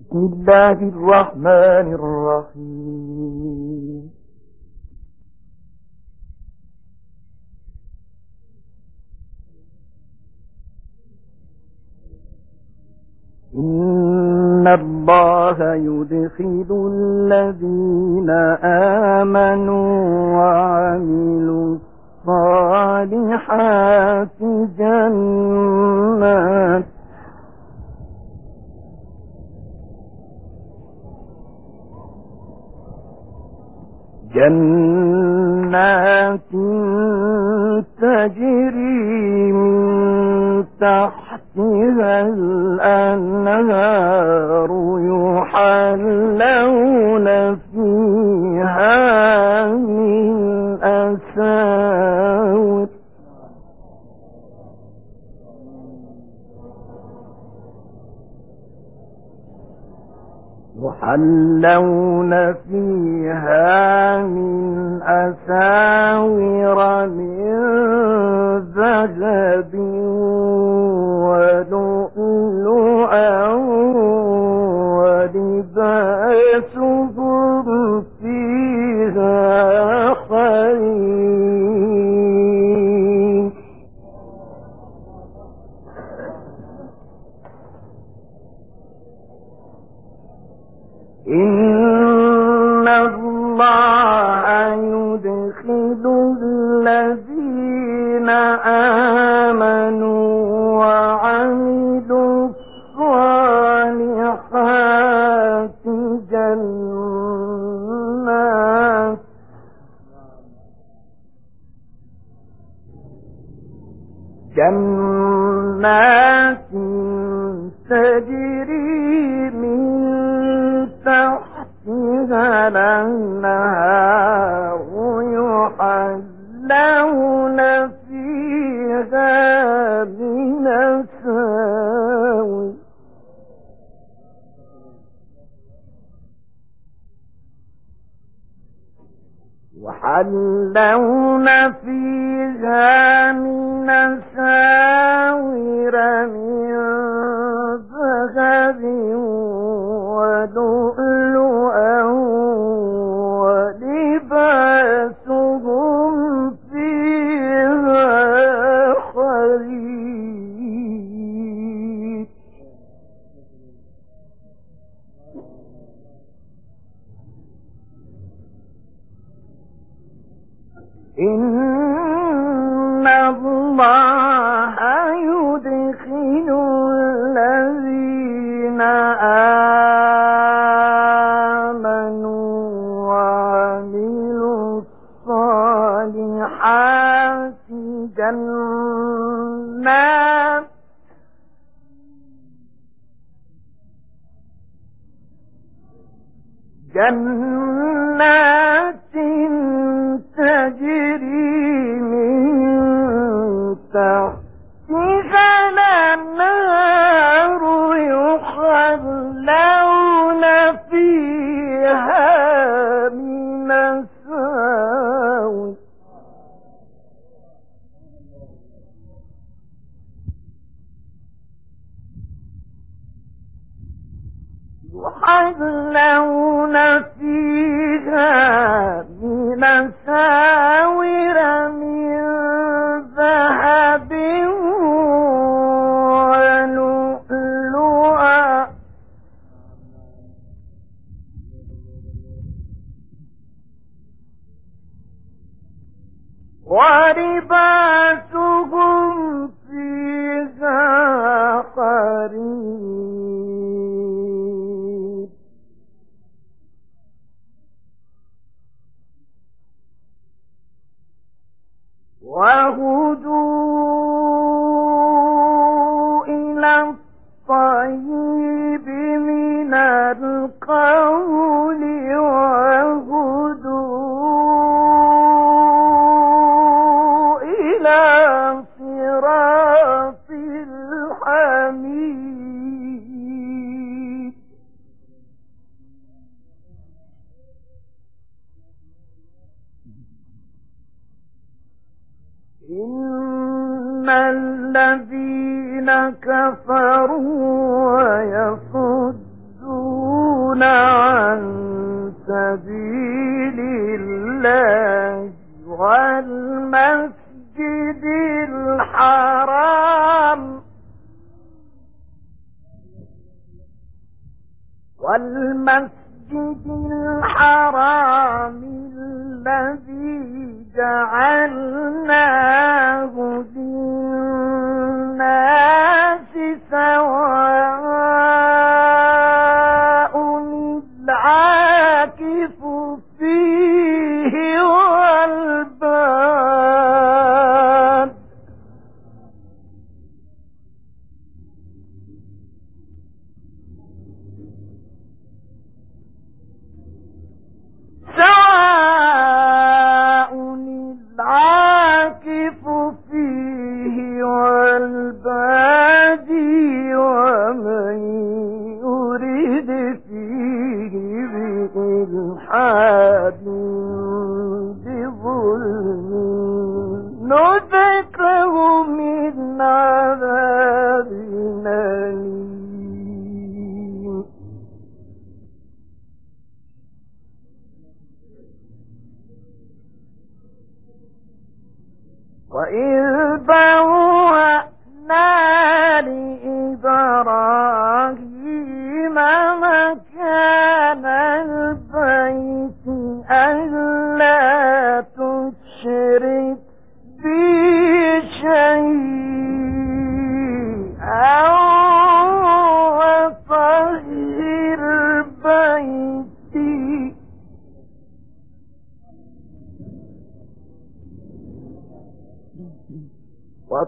بسم الله الرحمن الرحيم. إن الله يدخل الذين آمنوا وعملوا الصالحات جنات. جنات تجري من تحتها الأنهار يحلون فيها من أساور يحلون فيها من أساور من ذهب ولؤلؤا ولباسهم فيها خير إن ولباسهم فيها قريب جعلنا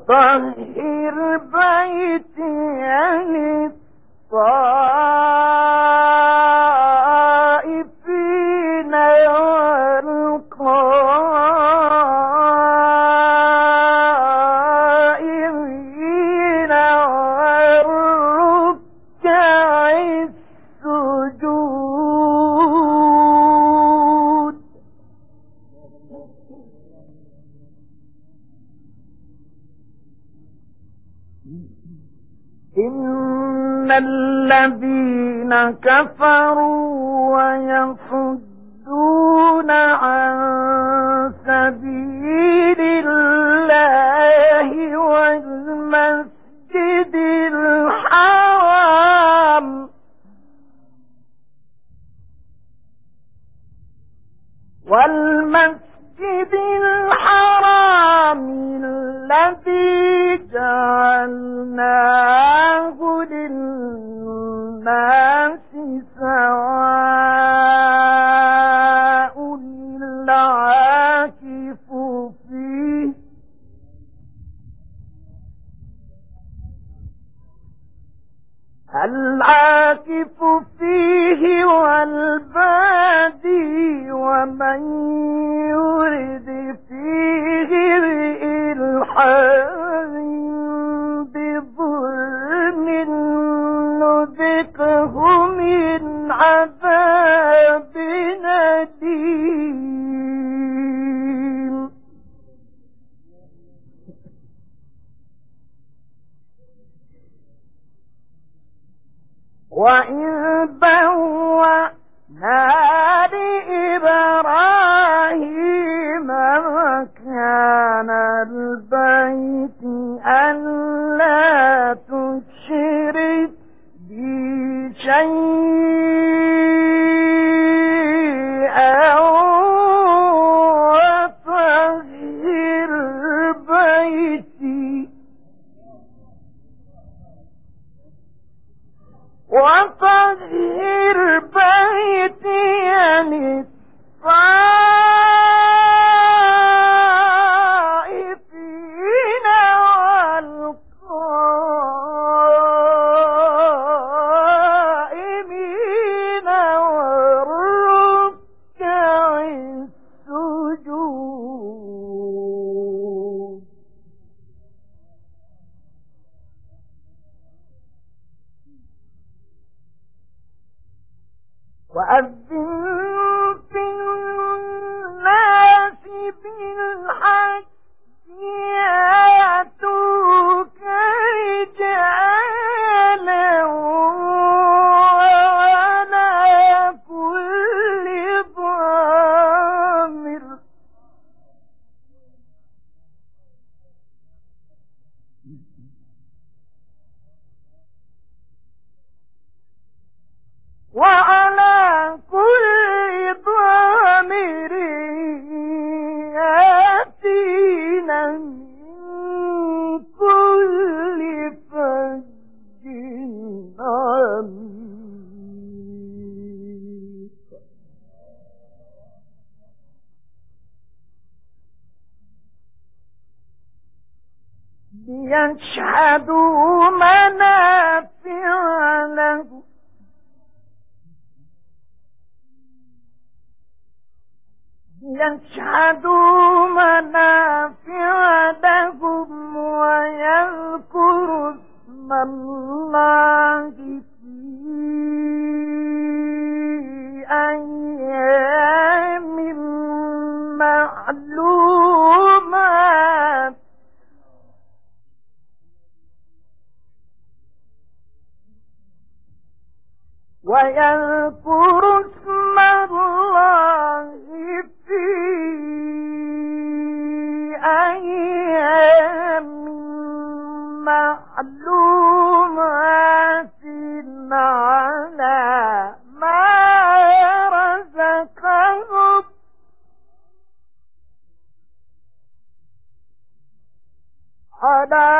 وطهر بيتي يشهدوا منافع لهم وَيَذْكُرُ اسم الله في أيام معلومات. وَيَذْكُرُ اسم الله وما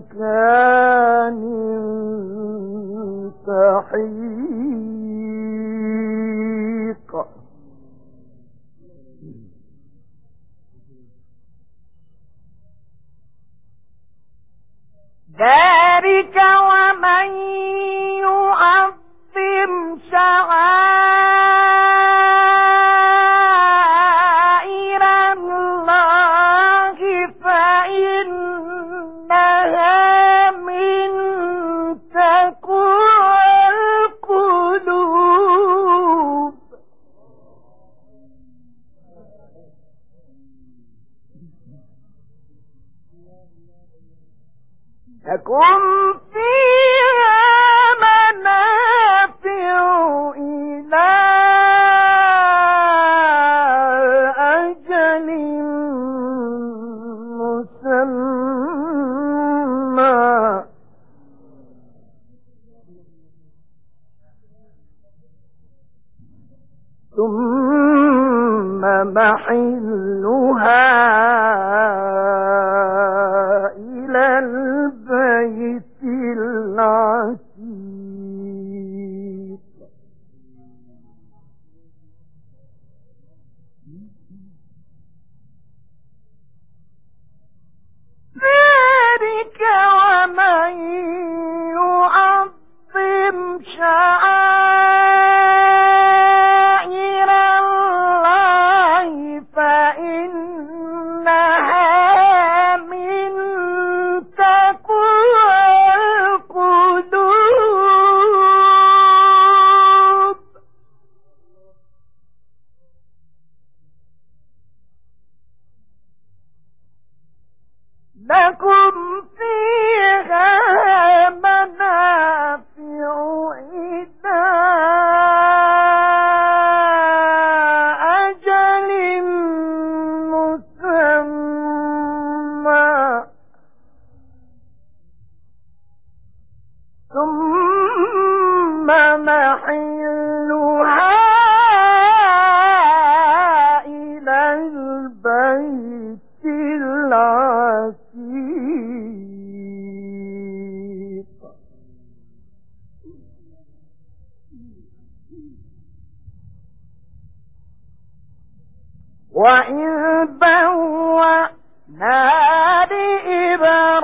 girl ليشهدوا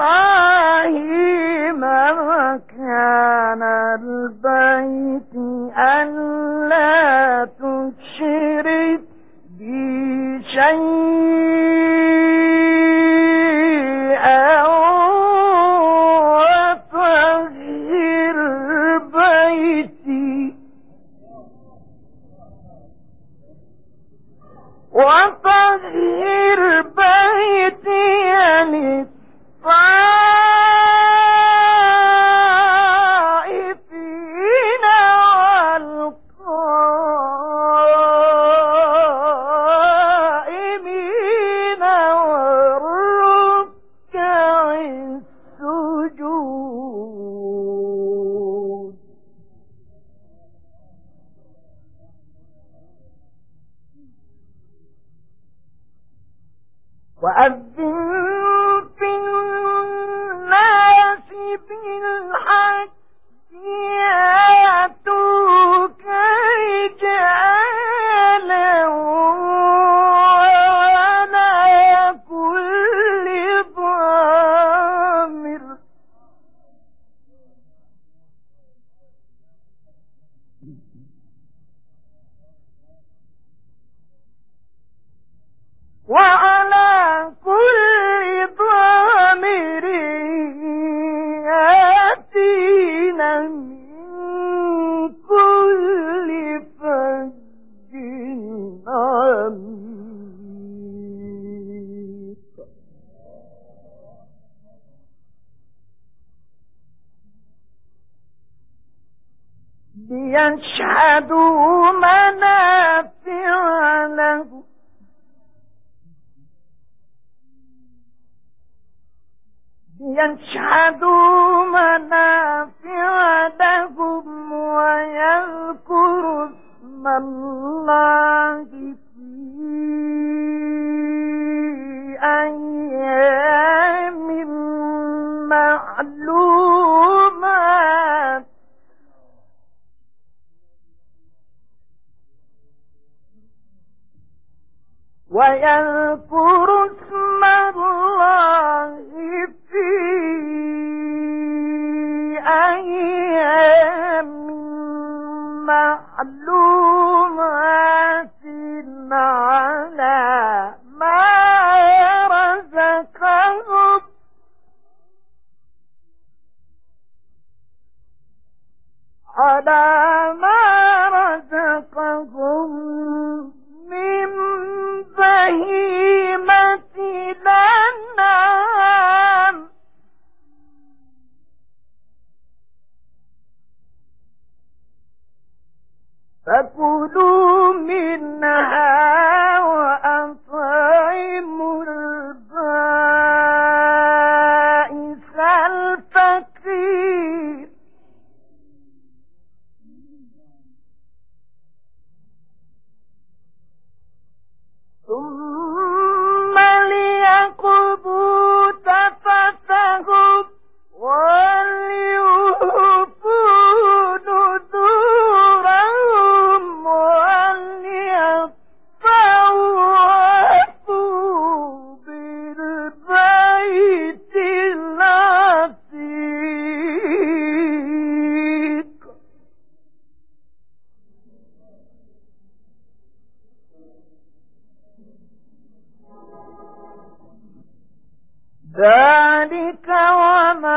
أيام معلومات ذلك ومن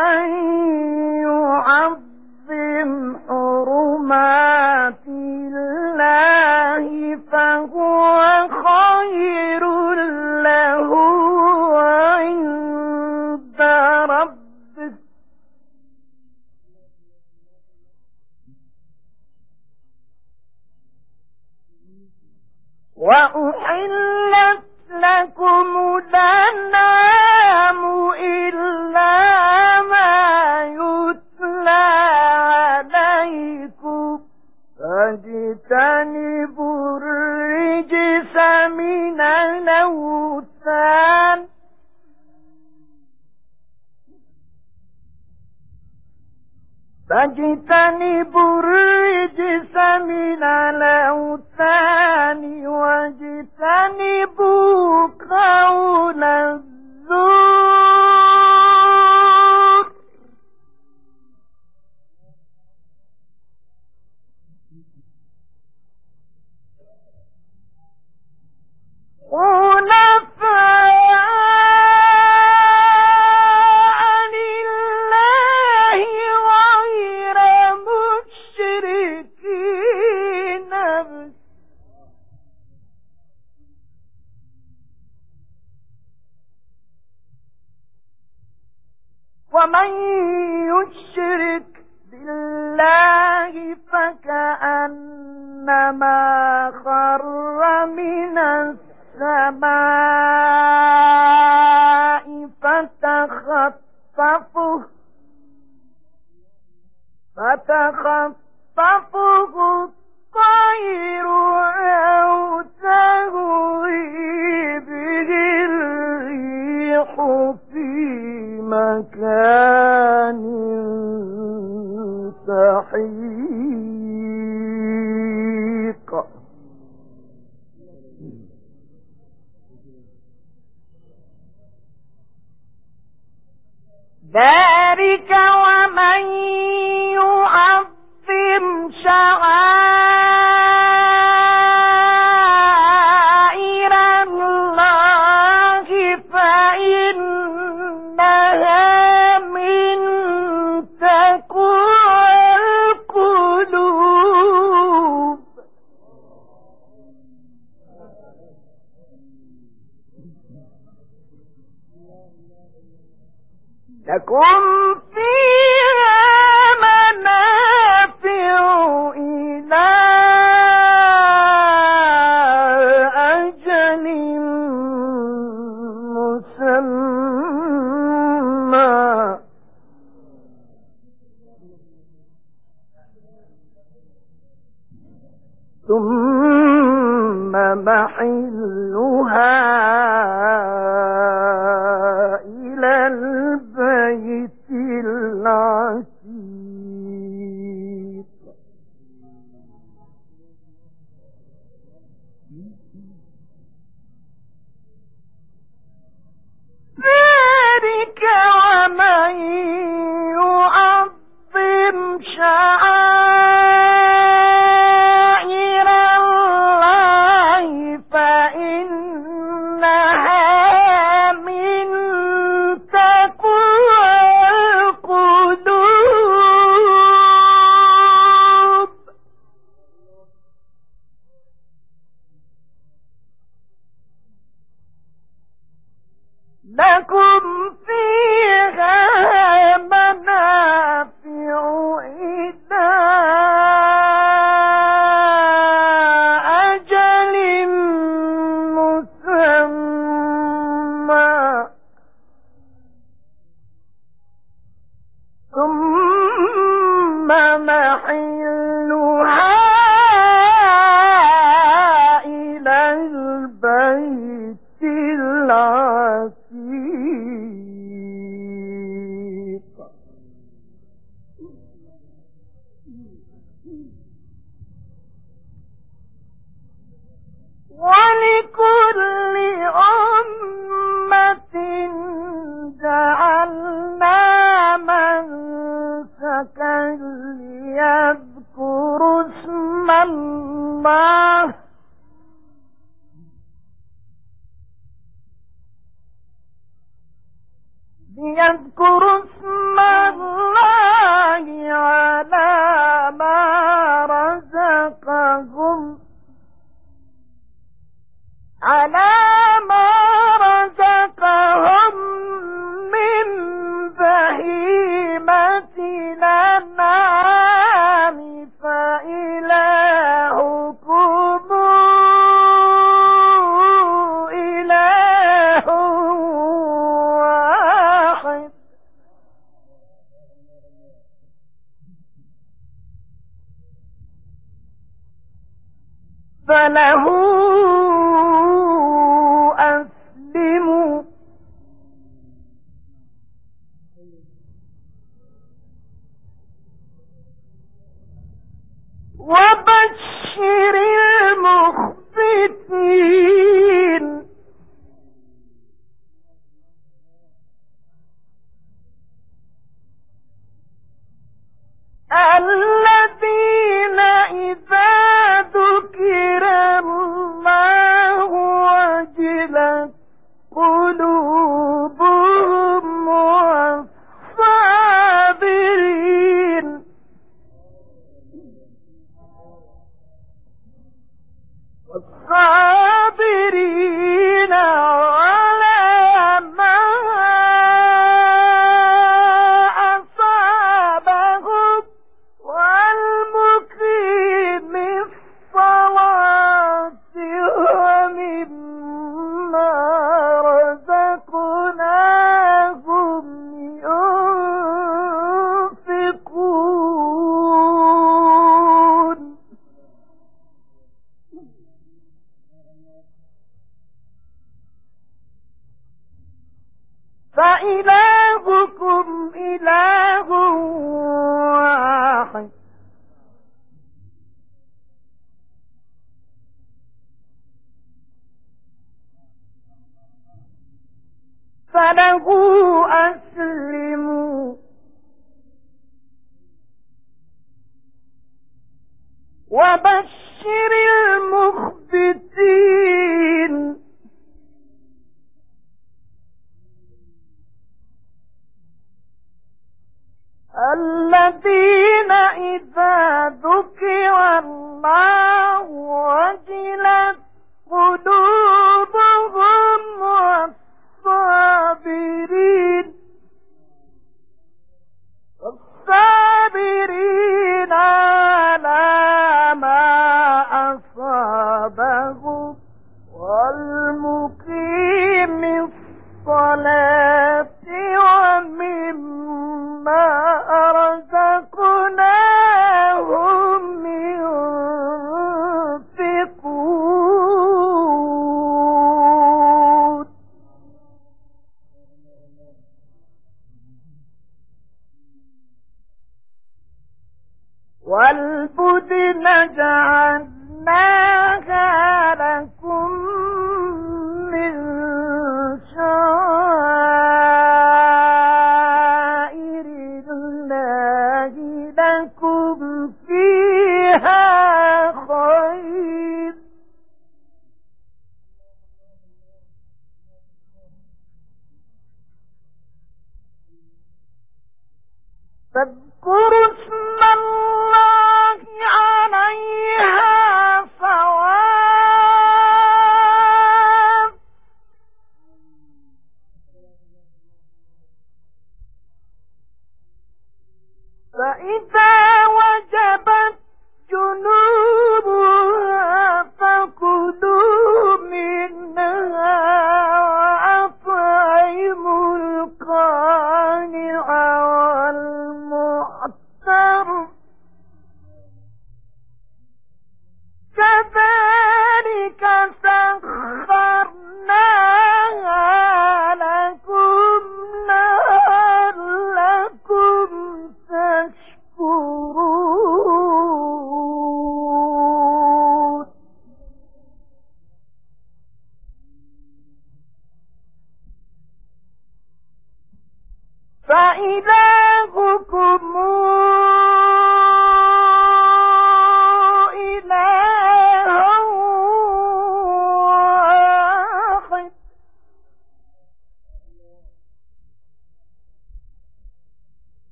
Marco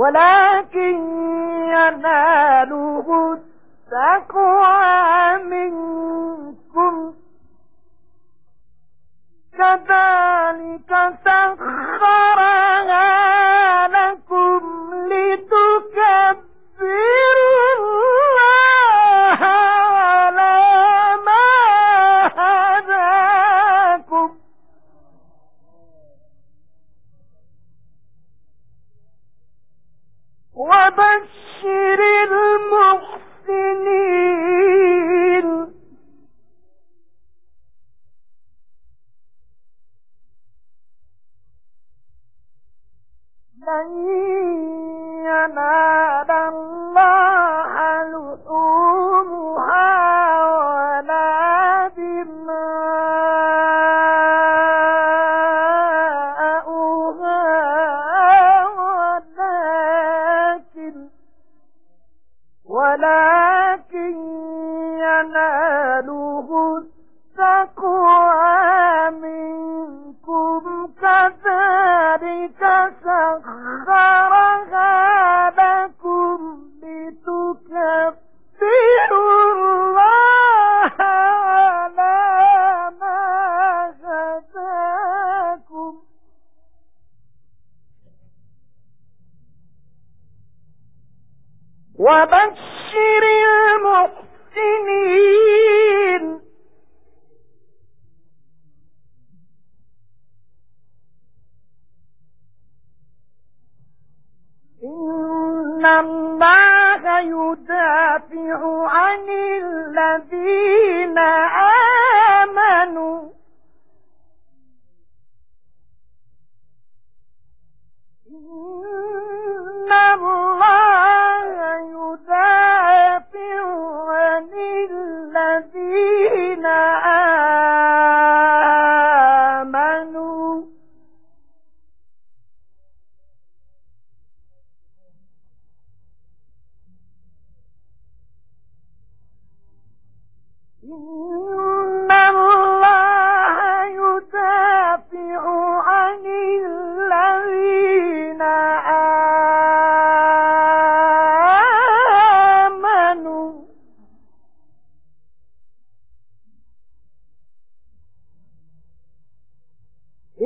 ولكن يناله التقوى منكم. كذلك سخرها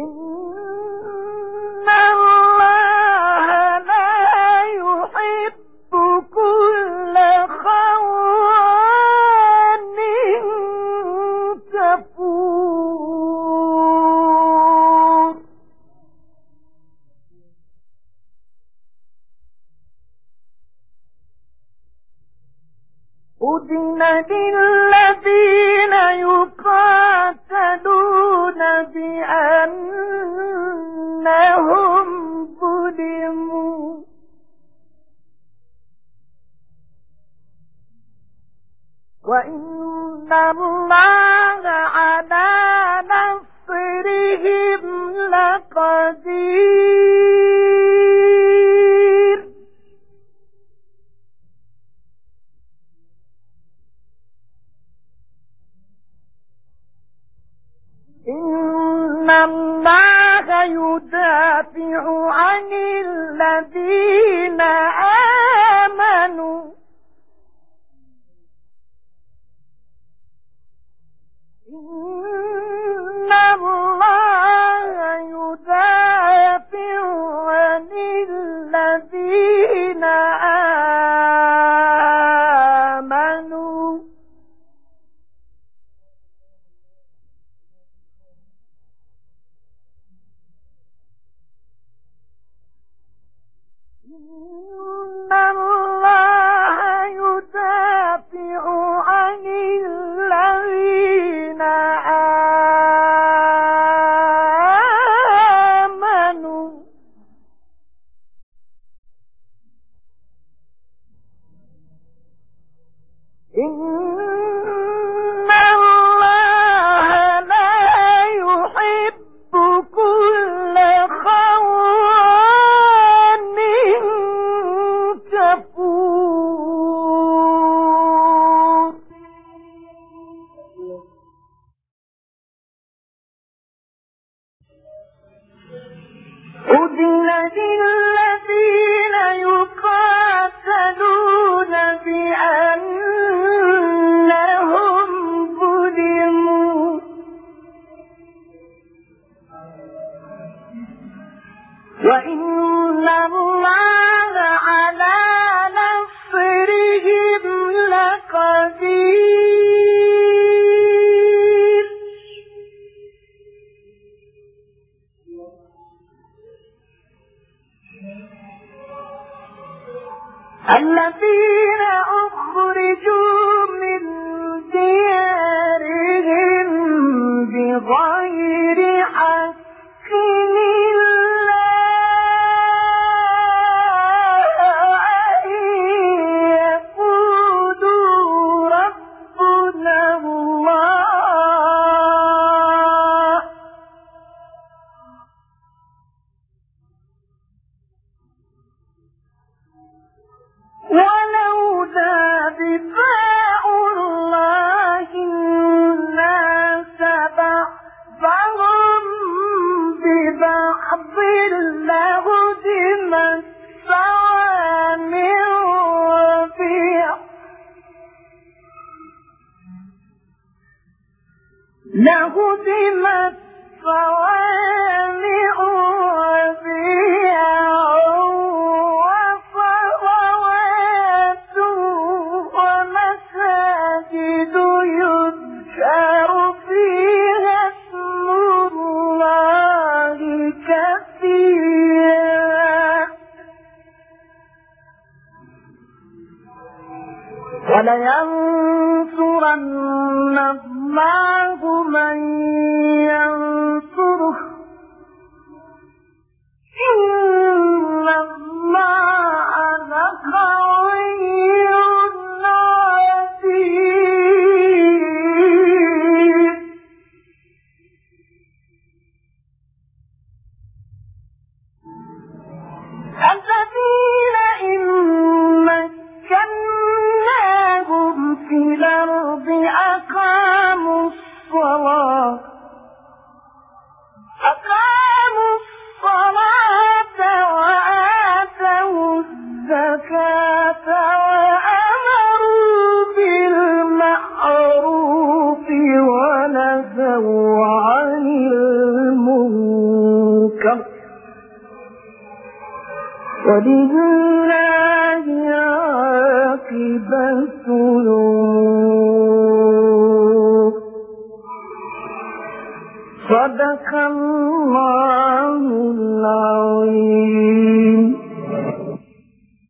Oh. الذين ولينصرن الله